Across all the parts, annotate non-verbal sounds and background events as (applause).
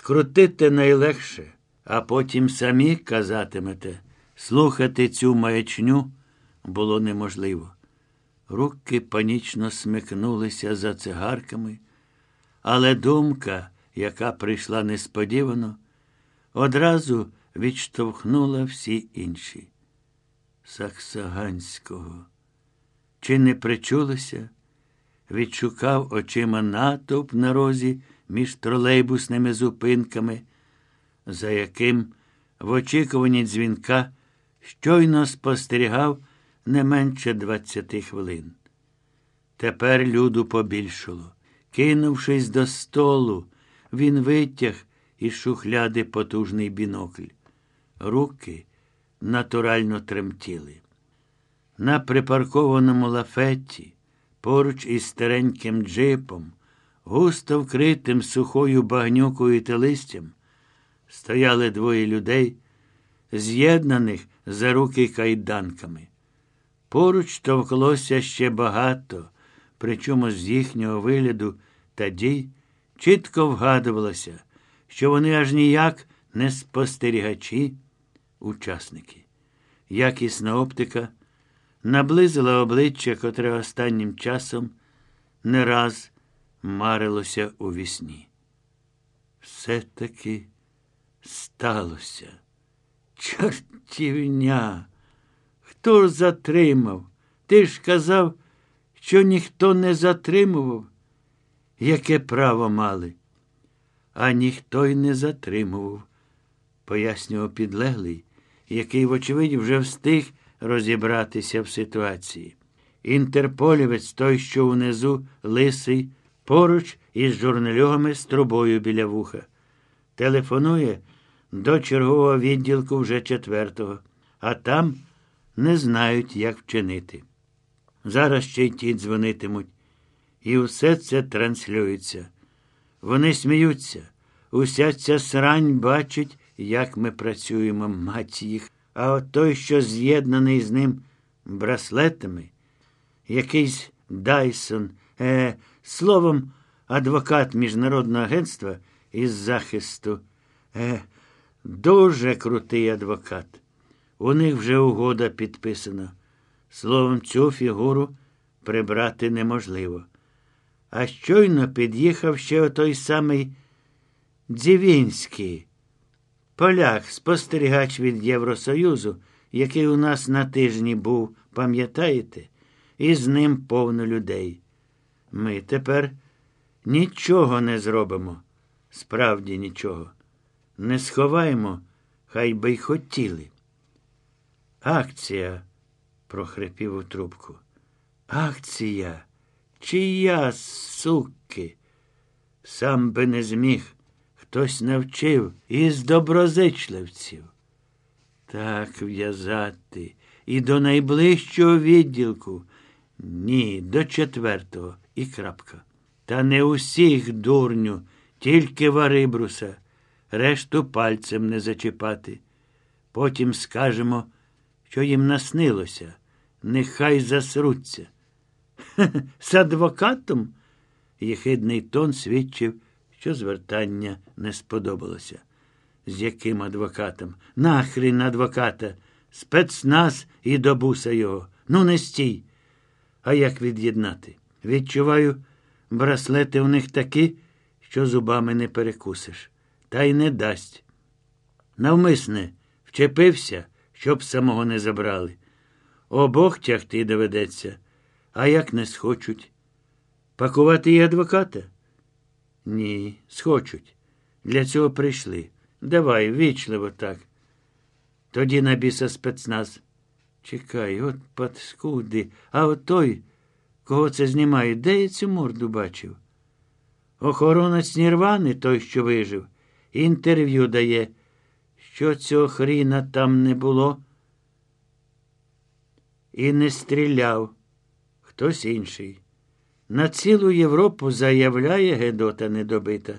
Скрутити найлегше, а потім самі казатимете. Слухати цю маячню було неможливо. Руки панічно смикнулися за цигарками, але думка, яка прийшла несподівано, одразу відштовхнула всі інші. Саксаганського. Чи не причулося? Відшукав очима натовп на розі між тролейбусними зупинками, за яким в очікуванні дзвінка щойно спостерігав не менше двадцяти хвилин. Тепер люду побільшало. Кинувшись до столу, він витяг із шухляди потужний бінокль. Руки натурально тремтіли. На припаркованому лафеті, поруч із стареньким джипом, густо вкритим сухою багнюкою та листям, стояли двоє людей, з'єднаних за руки кайданками. Поруч товклося ще багато, причому з їхнього вигляду та дій чітко вгадувалося, що вони аж ніяк не спостерігачі, учасники. Якісна оптика наблизила обличчя, котре останнім часом не раз марилося у вісні. Все-таки сталося. Чортівня. Хто ж затримав? Ти ж казав, що ніхто не затримував. Яке право мали? А ніхто й не затримував, пояснював підлеглий, який, вочевидь, вже встиг розібратися в ситуації. Інтерполівець той, що внизу лисий, поруч із журнальогами з трубою біля вуха. Телефонує до чергового відділку вже четвертого, а там не знають, як вчинити. Зараз ще й ті дзвонитимуть. І все це транслюється. Вони сміються. Уся ця срань бачить, як ми працюємо, мать їх. А от той, що з'єднаний з ним браслетами, якийсь Дайсон, е, словом, адвокат Міжнародного агентства із захисту. Е, дуже крутий адвокат. У них вже угода підписана. Словом, цю фігуру прибрати неможливо. А щойно під'їхав ще отой самий Дзівінський, поляк, спостерігач від Євросоюзу, який у нас на тижні був, пам'ятаєте, і з ним повно людей. Ми тепер нічого не зробимо, справді нічого. Не сховаємо, хай би й хотіли. Акція, прохрипів у трубку. Акція. Чия, суки? Сам би не зміг. Хтось навчив із доброзичливців. Так в'язати. І до найближчого відділку. Ні, до четвертого і крапка. Та не усіх, дурню, тільки варибруса, решту пальцем не зачіпати. Потім скажемо, що їм наснилося. Нехай засруться. (laughs) З адвокатом? Єхидний тон свідчив, що звертання не сподобалося. З яким адвокатом? Нахрін адвоката, спецназ і до буса його. Ну, не стій. А як від'єднати? Відчуваю, браслети у них такі, що зубами не перекусиш, та й не дасть. Навмисне вчепився, щоб самого не забрали. Обох тягти доведеться. А як не схочуть? Пакувати і адвоката? Ні, схочуть. Для цього прийшли. Давай, вічливо так. Тоді на біса спецназ. Чекай, от паскуди, а от той, кого це знімає, де я цю морду бачив? Охоронець Нірвани, той, що вижив, інтерв'ю дає, що цього хріна там не було. І не стріляв хтось інший. На цілу Європу заявляє Гедота недобита.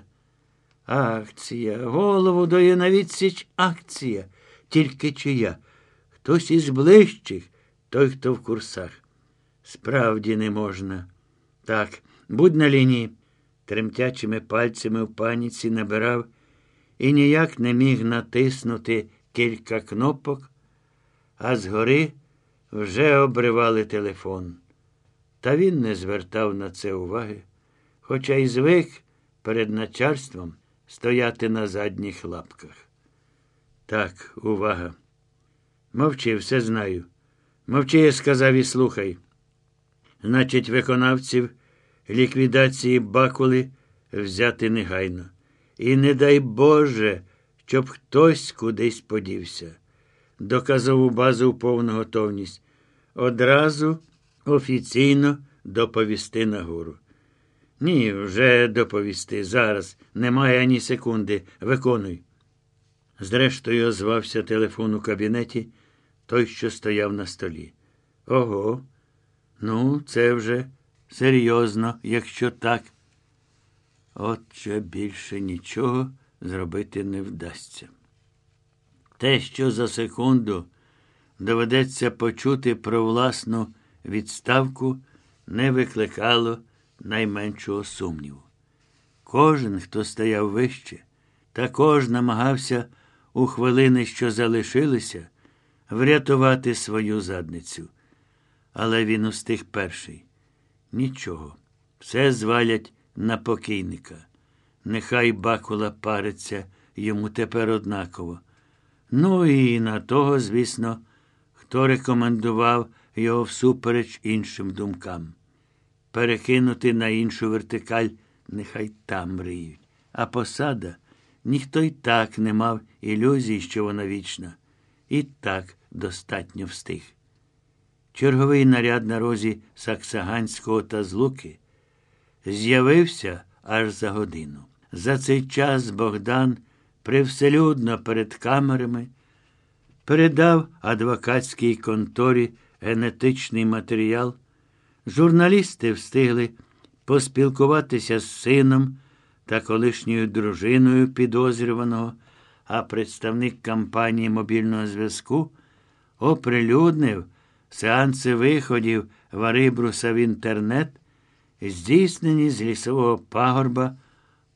Акція, голову дає на відсіч акція. Тільки чия? Хтось із ближчих, той, хто в курсах. Справді не можна. Так, будь на лінії. Тремтячими пальцями в паніці набирав і ніяк не міг натиснути кілька кнопок, а згори вже обривали телефон. Та він не звертав на це уваги, хоча й звик перед начальством стояти на задніх лапках. Так, увага. Мовчи, все знаю. Мовчи, я сказав і слухай. Значить, виконавців ліквідації бакули взяти негайно. І не дай Боже, щоб хтось кудись подівся. Доказову базу в повну готовність. Одразу офіційно доповісти нагору. Ні, вже доповісти. Зараз немає ані секунди. Виконуй. Зрештою, озвався телефон у кабінеті, той, що стояв на столі. Ого. Ну, це вже серйозно, якщо так. Отже, більше нічого зробити не вдасться. Те, що за секунду доведеться почути про власну відставку, не викликало найменшого сумніву. Кожен, хто стояв вище, також намагався у хвилини, що залишилися, врятувати свою задницю. Але він устиг перший. Нічого. Все звалять на покійника. Нехай бакула париться йому тепер однаково. Ну і на того, звісно, хто рекомендував його всупереч іншим думкам. Перекинути на іншу вертикаль нехай там мріють. А посада ніхто й так не мав ілюзій, що вона вічна. І так достатньо встиг. Черговий наряд на розі Саксаганського та Злуки з'явився аж за годину. За цей час Богдан привселюдно перед камерами передав адвокатській конторі генетичний матеріал. Журналісти встигли поспілкуватися з сином та колишньою дружиною підозрюваного, а представник кампанії мобільного зв'язку оприлюднив сеанси виходів Варибруса в інтернет, здійснені з лісового пагорба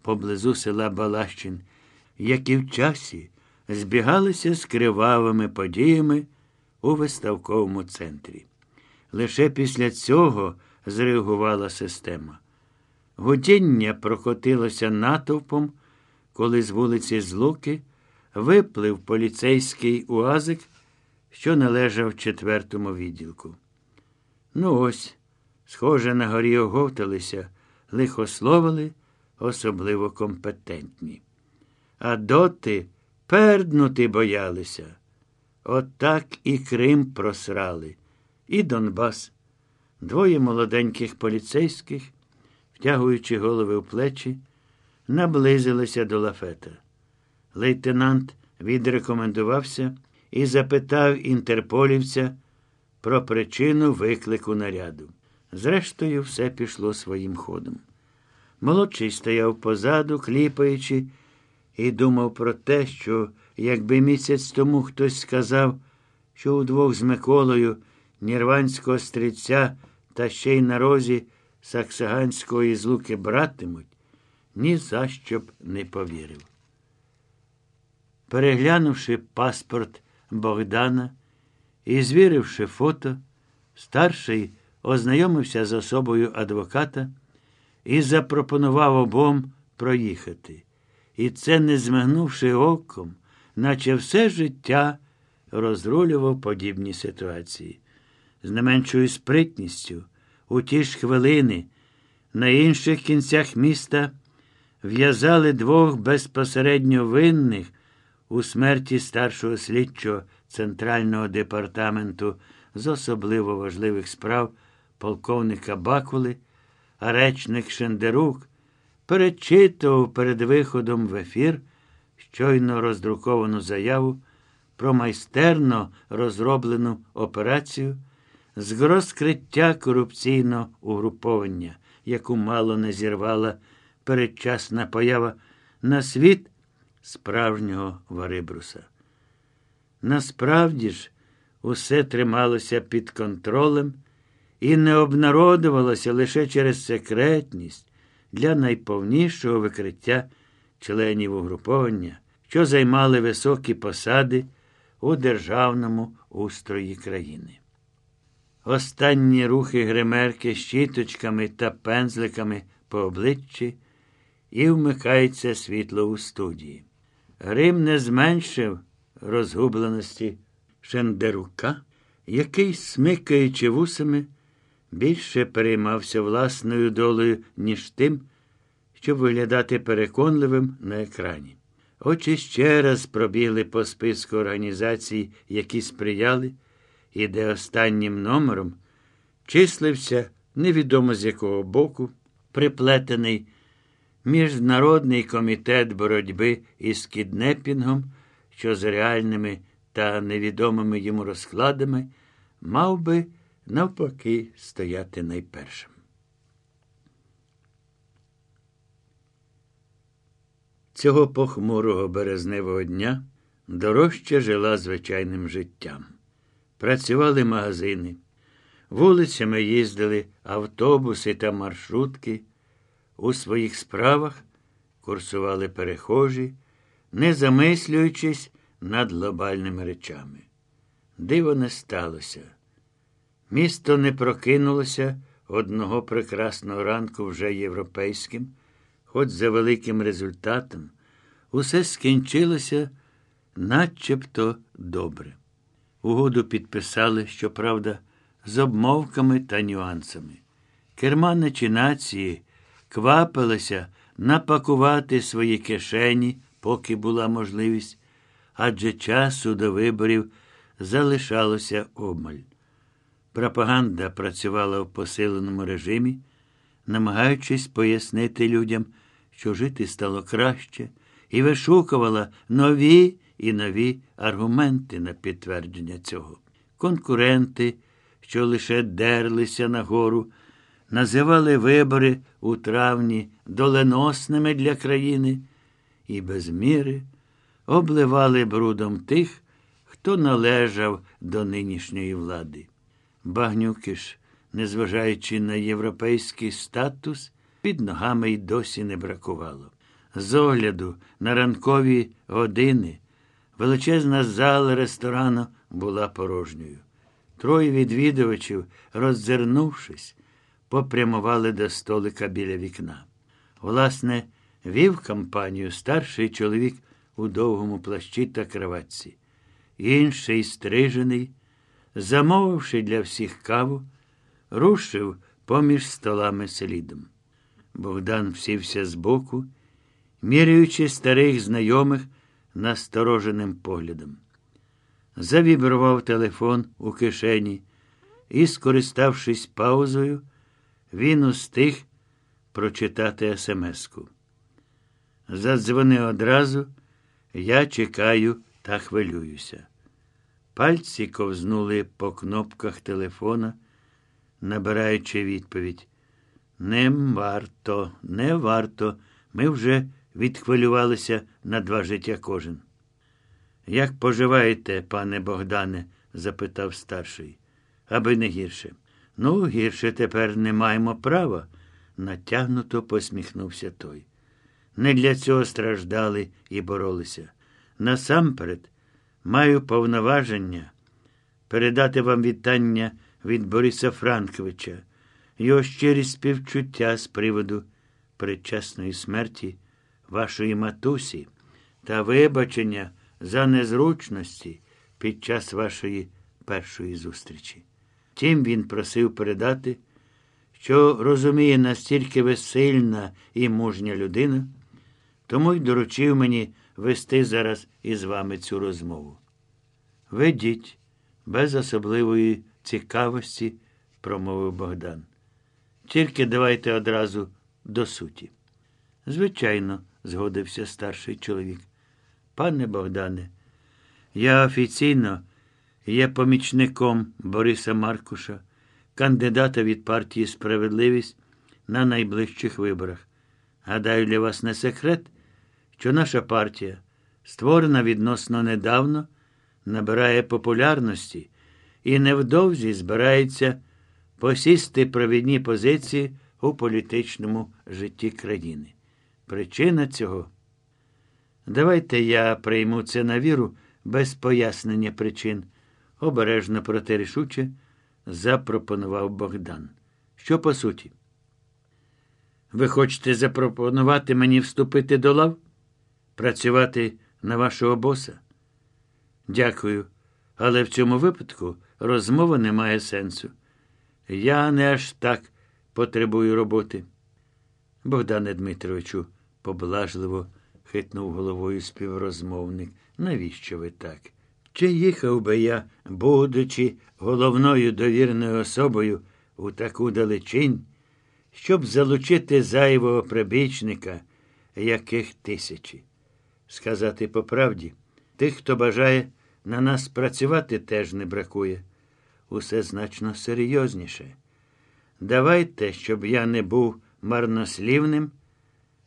поблизу села Балащин, які в часі збігалися з кривавими подіями у виставковому центрі. Лише після цього зреагувала система. Гудіння прокотилося натовпом, коли з вулиці Злуки виплив поліцейський уазик, що належав четвертому відділку. Ну ось, схоже, на горі оговталися, лихословили, особливо компетентні. А доти перднути боялися. Отак От і Крим просрали, і Донбас. Двоє молоденьких поліцейських, втягуючи голови в плечі, наблизилися до лафета. Лейтенант відрекомендувався і запитав інтерполівця про причину виклику наряду. Зрештою, все пішло своїм ходом. Молодший стояв позаду, кліпаючи, і думав про те, що, якби місяць тому хтось сказав, що удвох з Миколою Нірванського стрільця та ще й на розі Саксаганської злуки братимуть, ні за що б не повірив. Переглянувши паспорт Богдана і звіривши фото, старший ознайомився з особою адвоката і запропонував обом проїхати. І це, не змигнувши оком, наче все життя розрулював подібні ситуації. З не меншою спритністю, у ті ж хвилини, на інших кінцях міста в'язали двох безпосередньо винних у смерті старшого слідчого Центрального департаменту з особливо важливих справ полковника Бакули, речник Шендерук перечитував перед виходом в ефір щойно роздруковану заяву про майстерно розроблену операцію з розкриття корупційного угруповання, яку мало не зірвала передчасна поява на світ справжнього Варибруса. Насправді ж, усе трималося під контролем і не обнародувалося лише через секретність для найповнішого викриття членів угруповання, що займали високі посади у державному устрої країни. Останні рухи гримерки щіточками та пензликами по обличчі і вмикається світло у студії. Грим не зменшив розгубленості Шендерука, який, смикаючи вусами, більше переймався власною долею, ніж тим, щоб виглядати переконливим на екрані. Очі ще раз пробігли по списку організацій, які сприяли, і де останнім номером числився невідомо з якого боку, приплетений Міжнародний комітет боротьби із кіднепінгом, що з реальними та невідомими йому розкладами мав би навпаки стояти найпершим. Цього похмурого березневого дня дорожча жила звичайним життям. Працювали магазини, вулицями їздили автобуси та маршрутки. У своїх справах курсували перехожі, не замислюючись над глобальними речами. Диво не сталося. Місто не прокинулося одного прекрасного ранку вже європейським, хоч за великим результатом, усе скінчилося начебто добре. Угоду підписали, щоправда, з обмовками та нюансами. Керманичі нації квапилися напакувати свої кишені, поки була можливість, адже часу до виборів залишалося обмаль. Пропаганда працювала в посиленому режимі, намагаючись пояснити людям, що жити стало краще, і вишукувала нові і нові аргументи на підтвердження цього. Конкуренти, що лише дерлися нагору, називали вибори у травні доленосними для країни і без міри обливали брудом тих, хто належав до нинішньої влади. Багнюки ж, незважаючи на європейський статус, під ногами й досі не бракувало. З огляду на ранкові години величезна зала ресторану була порожньою. Троє відвідувачів, роззирнувшись, попрямували до столика біля вікна. Власне, вів кампанію старший чоловік у довгому плащі та краватці. Інший стрижений, замовивши для всіх каву, рушив поміж столами слідом. Богдан всівся збоку, міряючи старих знайомих настороженим поглядом. Завібрував телефон у кишені і, скориставшись паузою, він устиг прочитати смс-ку. Задзвони одразу, я чекаю та хвилююся. Пальці ковзнули по кнопках телефона, набираючи відповідь. Не варто, не варто. Ми вже відхвилювалися на два життя кожен. Як поживаєте, пане Богдане? запитав старший, аби не гірше. Ну, гірше тепер не маємо права, натягнуто посміхнувся той. Не для цього страждали і боролися. Насамперед, маю повноваження передати вам вітання від Бориса Франковича, його щирі співчуття з приводу предчасної смерті вашої матусі та вибачення за незручності під час вашої першої зустрічі. Тим він просив передати, що розуміє настільки ви сильна і мужня людина, тому й доручив мені вести зараз із вами цю розмову. Ведіть, без особливої цікавості, промовив Богдан. Тільки давайте одразу до суті. Звичайно, згодився старший чоловік. Пане Богдане, я офіційно є помічником Бориса Маркуша, кандидата від партії Справедливість на найближчих виборах. Гадаю, для вас не секрет, що наша партія, створена відносно недавно, набирає популярності і невдовзі збирається посісти провідні позиції у політичному житті країни. Причина цього Давайте я прийму це на віру без пояснення причин, обережно проте рішуче запропонував Богдан. Що по суті? Ви хочете запропонувати мені вступити до лав? Працювати на вашого боса? Дякую. Але в цьому випадку розмова не має сенсу. Я не аж так потребую роботи. Богдане Дмитровичу, поблажливо хитнув головою співрозмовник. Навіщо ви так? Чи їхав би я, будучи головною довірною особою у таку далечінь, щоб залучити зайвого прибічника, яких тисячі? Сказати по правді, тих, хто бажає на нас працювати, теж не бракує. Усе значно серйозніше. Давайте, щоб я не був марнослівним,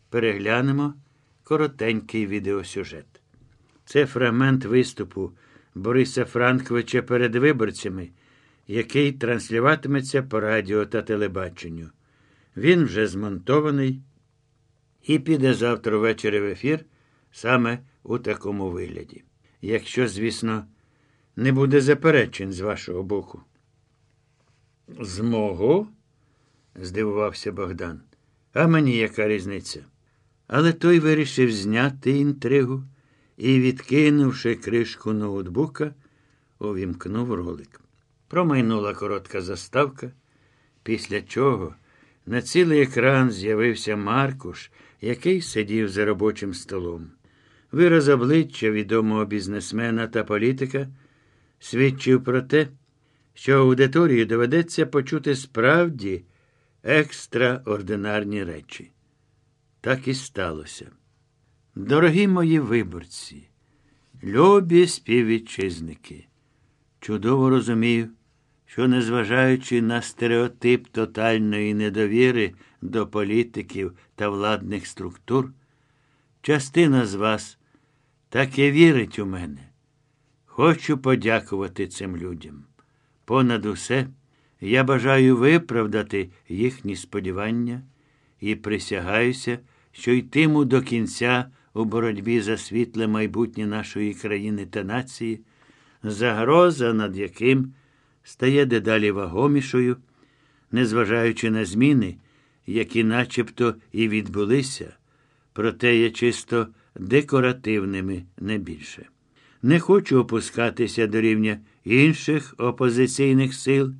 переглянемо коротенький відеосюжет. Це фрагмент виступу Бориса Франковича перед виборцями, який транслюватиметься по радіо та телебаченню. Він вже змонтований і піде завтра ввечері в ефір саме у такому вигляді. Якщо, звісно, не буде заперечень з вашого боку. З мого? здивувався Богдан. А мені яка різниця? Але той вирішив зняти інтригу і, відкинувши кришку ноутбука, увімкнув ролик. Промайнула коротка заставка, після чого на цілий екран з'явився Маркуш, який сидів за робочим столом. Вираз обличчя відомого бізнесмена та політика свідчив про те, що аудиторії доведеться почути справді екстраординарні речі. Так і сталося. Дорогі мої виборці, любі співвітчизники, чудово розумію, що, незважаючи на стереотип тотальної недовіри до політиків та владних структур, частина з вас таки вірить у мене. Хочу подякувати цим людям. Понад усе, я бажаю виправдати їхні сподівання і присягаюся, що йтиму до кінця у боротьбі за світле майбутнє нашої країни та нації, загроза, над яким стає дедалі вагомішою, незважаючи на зміни, які начебто і відбулися, проте є чисто декоративними не більше. Не хочу опускатися до рівня інших опозиційних сил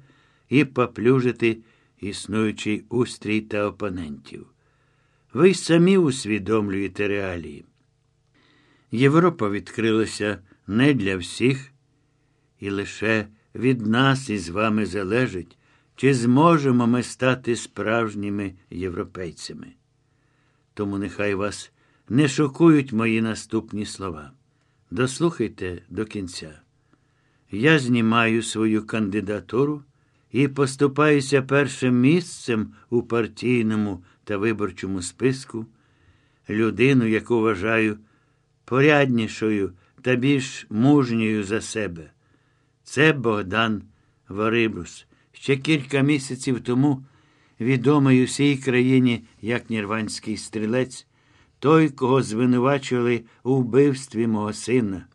і поплюжити існуючий устрій та опонентів. Ви самі усвідомлюєте реалії. Європа відкрилася не для всіх, і лише від нас із вами залежить, чи зможемо ми стати справжніми європейцями. Тому нехай вас не шокують мої наступні слова. Дослухайте до кінця. Я знімаю свою кандидатуру і поступаюся першим місцем у партійному та виборчому списку, людину, яку вважаю поряднішою та більш мужньою за себе. Це Богдан Варибрус. Ще кілька місяців тому відомий усій країні як нірванський стрілець, той, кого звинувачували у вбивстві мого сина,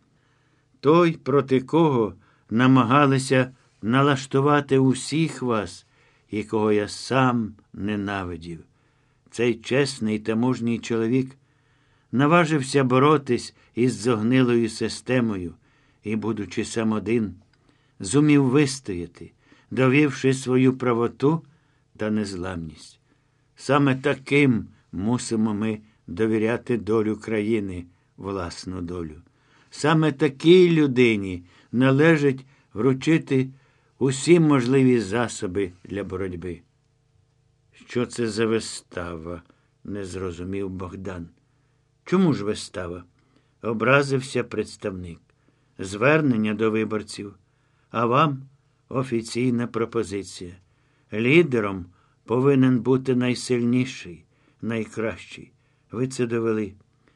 той, проти кого намагалися налаштувати усіх вас, і кого я сам ненавидів. Цей чесний та мужній чоловік наважився боротись із зогнилою системою і, будучи сам один, зумів вистояти, довівши свою правоту та незламність. Саме таким мусимо ми довіряти долю країни, власну долю. Саме такій людині належить вручити усі можливі засоби для боротьби. Що це за вистава? не зрозумів Богдан. Чому ж вистава? Образився представник. Звернення до виборців, а вам офіційна пропозиція. Лідером повинен бути найсильніший, найкращий. Ви це довели.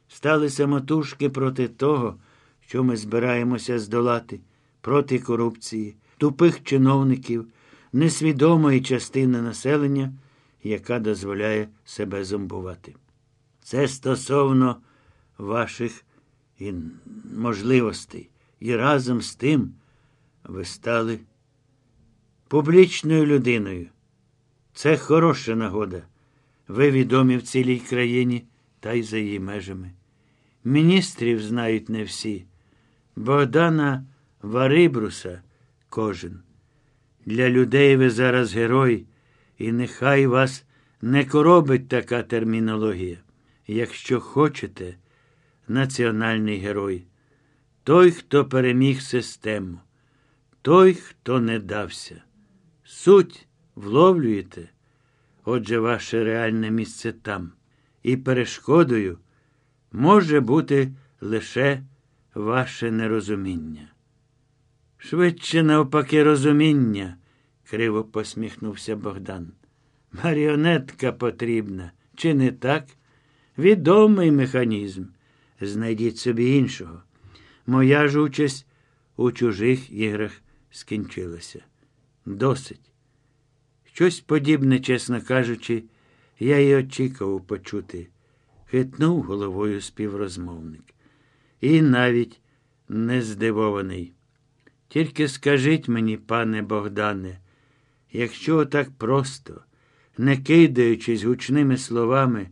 Стали самотужки проти того, що ми збираємося здолати, проти корупції, тупих чиновників, несвідомої частини населення, яка дозволяє себе зомбувати. Це стосовно ваших і можливостей. І разом з тим ви стали публічною людиною. Це хороша нагода. Ви відомі в цілій країні та й за її межами. Міністрів знають не всі. Богдана Варибруса кожен. Для людей ви зараз герой, і нехай вас не коробить така термінологія. Якщо хочете, національний герой, той, хто переміг систему, той, хто не дався. Суть вловлюєте, отже, ваше реальне місце там, і перешкодою може бути лише ваше нерозуміння. Швидше, навпаки, розуміння, криво посміхнувся Богдан. Маріонетка потрібна, чи не так? Відомий механізм. Знайдіть собі іншого. Моя ж участь у чужих іграх скінчилася. Досить. Щось подібне, чесно кажучи, я й очікував почути, хитнув головою співрозмовник. І навіть не здивований. Тільки скажіть мені, пане Богдане, якщо так просто, не кидаючись гучними словами,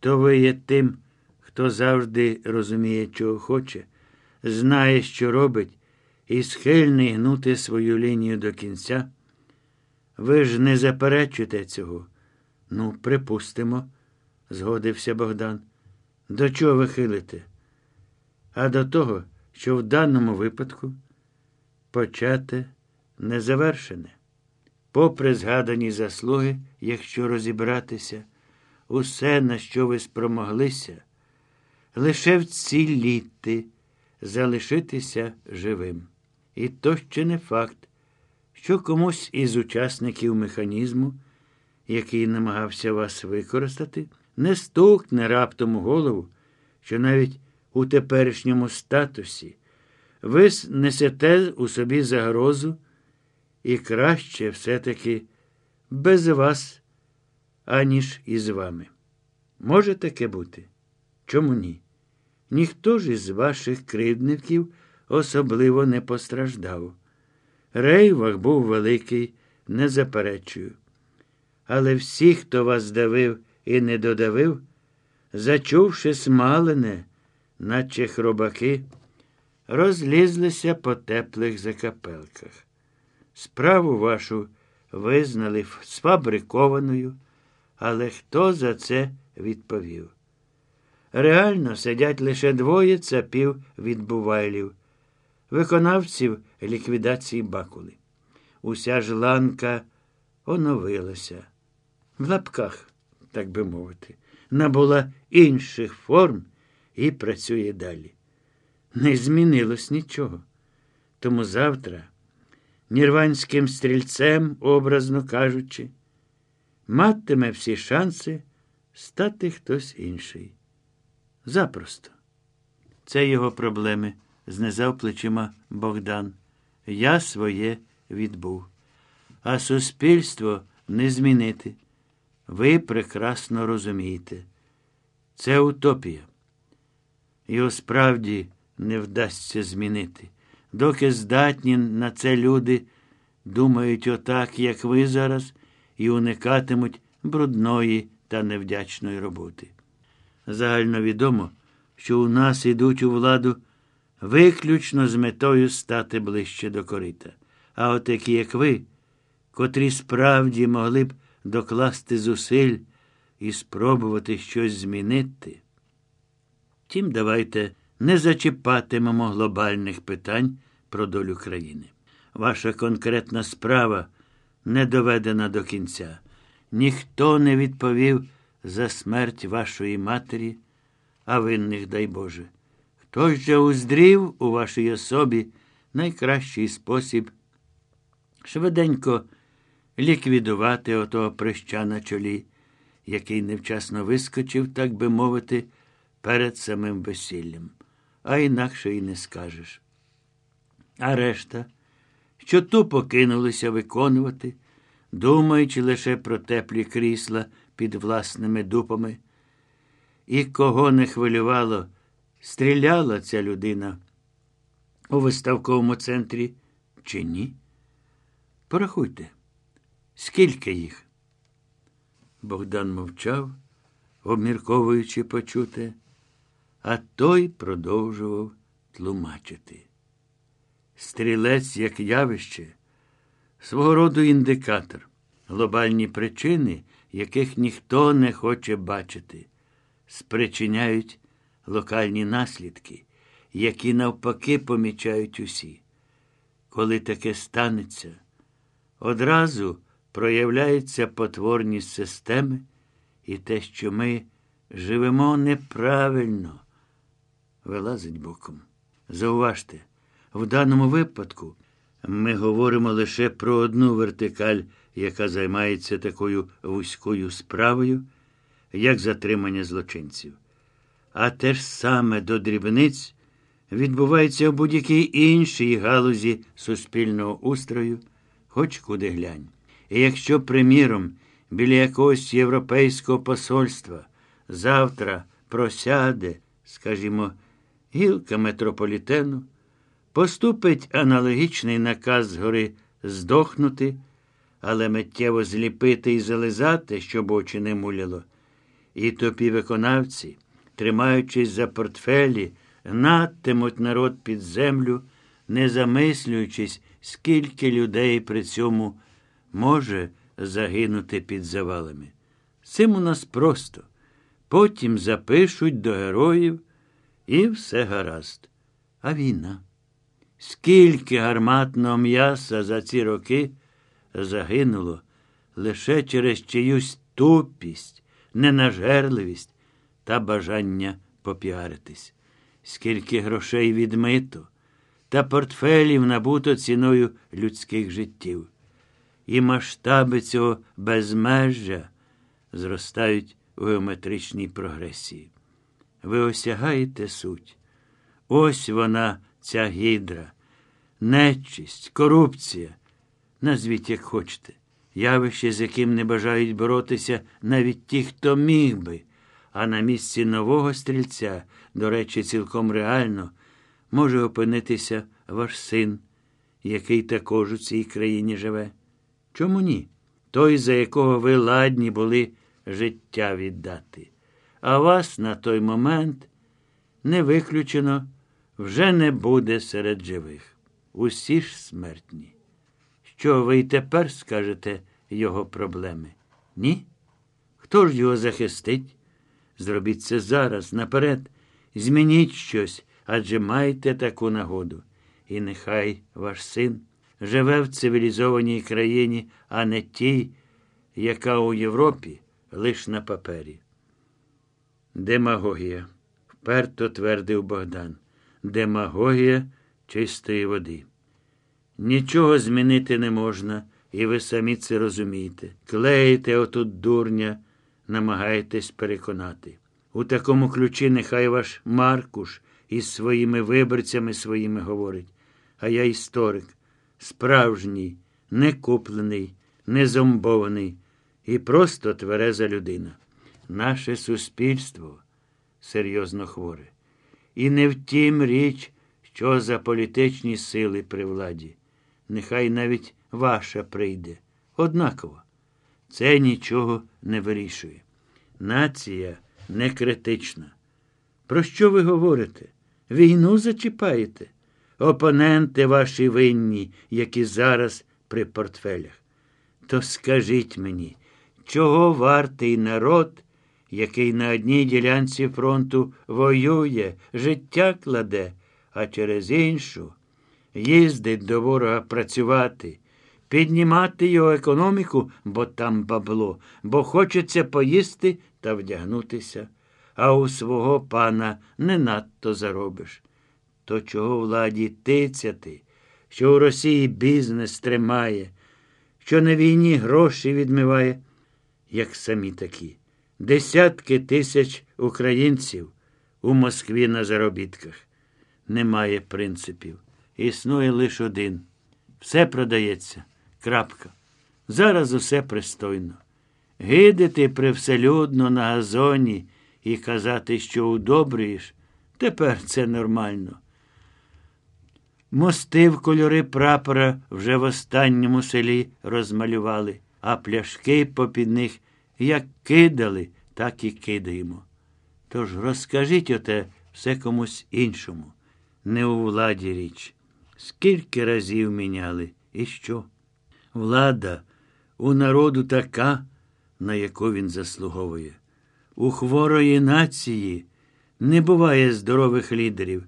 то ви є тим, хто завжди розуміє, чого хоче, знає, що робить, і схильний гнути свою лінію до кінця. Ви ж не заперечуєте цього. Ну, припустимо, згодився Богдан. До чого ви хилите? А до того, що в даному випадку почате незавершене. Попри згадані заслуги, якщо розібратися, усе, на що ви спромоглися, лише вціліти, залишитися живим. І то ще не факт, що комусь із учасників механізму, який намагався вас використати, не стукне раптом у голову, що навіть у теперішньому статусі ви несете у собі загрозу і краще все-таки без вас, аніж із вами. Може таке бути? Чому ні? Ніхто ж із ваших кривдників особливо не постраждав. Рейвах був великий, не заперечую. Але всі, хто вас давив і не додавив, зачувши смалене, наче хробаки, розлізлися по теплих закапелках. Справу вашу визнали сфабрикованою, але хто за це відповів? Реально сидять лише двоє цапів відбувайлів, виконавців ліквідації бакули. Уся ж ланка оновилася. В лапках, так би мовити, набула інших форм і працює далі. Не змінилось нічого. Тому завтра, нірванським стрільцем, образно кажучи, матиме всі шанси стати хтось інший. Запросто. Це його проблеми, знизав плечима Богдан. Я своє відбув. А суспільство не змінити. Ви прекрасно розумієте. Це утопія. Його справді не вдасться змінити. Доки здатні на це люди думають отак, як ви зараз, і уникатимуть брудної та невдячної роботи. Загально відомо, що у нас ідуть у владу виключно з метою стати ближче до корита. А от такі, як ви, котрі справді могли б докласти зусиль і спробувати щось змінити. Втім, давайте не зачіпатимемо глобальних питань про долю країни. Ваша конкретна справа не доведена до кінця. Ніхто не відповів за смерть вашої матері, а винних, дай Боже. Хтось же уздрів у вашій особі найкращий спосіб швиденько ліквідувати отого прища на чолі, який невчасно вискочив, так би мовити, перед самим весіллям, а інакше й не скажеш. А решта, що тупо кинулися виконувати, думаючи лише про теплі крісла під власними дупами, і кого не хвилювало Стріляла ця людина у виставковому центрі чи ні? Порахуйте, скільки їх? Богдан мовчав, обмірковуючи почуте, а той продовжував тлумачити. Стрілець як явище, свого роду індикатор, глобальні причини, яких ніхто не хоче бачити, спричиняють локальні наслідки, які навпаки помічають усі. Коли таке станеться, одразу проявляється потворність системи і те, що ми живемо неправильно, вилазить боком. Зауважте, в даному випадку ми говоримо лише про одну вертикаль, яка займається такою вузькою справою, як затримання злочинців. А те ж саме до дрібниць відбувається в будь-якій іншій галузі суспільного устрою, хоч куди глянь. І якщо, приміром, біля якогось європейського посольства завтра просяде, скажімо, гілка метрополітену, поступить аналогічний наказ згори здохнути, але миттєво зліпити і зализати, щоб очі не муляло. І топі виконавці, тримаючись за портфелі, гнатимуть народ під землю, не замислюючись, скільки людей при цьому може загинути під завалами. Цим у нас просто. Потім запишуть до героїв і все гаразд. А війна. Скільки гарматного м'яса за ці роки загинуло лише через чиюсь тупість, ненажерливість та бажання попіаритись, скільки грошей відмито та портфелів набуто ціною людських життів. І масштаби цього безмежжя зростають у геометричній прогресії. Ви осягаєте суть. Ось вона, ця гідра, нечисть, корупція. Назвіть, як хочете, явище, з яким не бажають боротися навіть ті, хто міг би, а на місці нового стрільця, до речі, цілком реально, може опинитися ваш син, який також у цій країні живе. Чому ні? Той, за якого ви ладні були життя віддати. А вас на той момент не виключено вже не буде серед живих. Усі ж смертні. Що ви й тепер скажете його проблеми? Ні? Хто ж його захистить? Зробіть це зараз, наперед, змініть щось, адже маєте таку нагоду. І нехай ваш син живе в цивілізованій країні, а не тій, яка у Європі лиш на папері. Демагогія, вперто твердив Богдан. Демагогія чистої води. Нічого змінити не можна, і ви самі це розумієте. Клеїте отут дурня, намагаєтесь переконати. У такому ключі нехай ваш Маркуш із своїми виборцями своїми говорить. А я історик, справжній, не куплений, не зомбований і просто твереза людина. Наше суспільство серйозно хворе. І не в тім річ, що за політичні сили при владі. Нехай навіть ваша прийде. Однаково, це нічого не вирішує. Нація не критична. Про що ви говорите? Війну зачіпаєте? Опоненти ваші винні, які зараз при портфелях. То скажіть мені, чого вартий народ, який на одній ділянці фронту воює, життя кладе, а через іншу їздить до ворога працювати, піднімати його економіку, бо там бабло, бо хочеться поїсти та вдягнутися, а у свого пана не надто заробиш. То чого владі тицяти, що у Росії бізнес тримає, що на війні гроші відмиває, як самі такі. Десятки тисяч українців у Москві на заробітках. Немає принципів. Існує лише один. Все продається. Крапка. Зараз усе пристойно. Гидити привселюдно на газоні і казати, що удобрюєш, Тепер це нормально. Мости в кольори прапора вже в останньому селі розмалювали, а пляшки попід них як кидали, так і кидаємо. Тож розкажіть оте все комусь іншому. Не у владі річ. Скільки разів міняли, і що? Влада у народу така, на яку він заслуговує. У хворої нації не буває здорових лідерів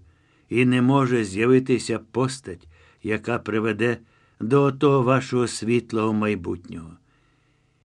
і не може з'явитися постать, яка приведе до того вашого світлого майбутнього.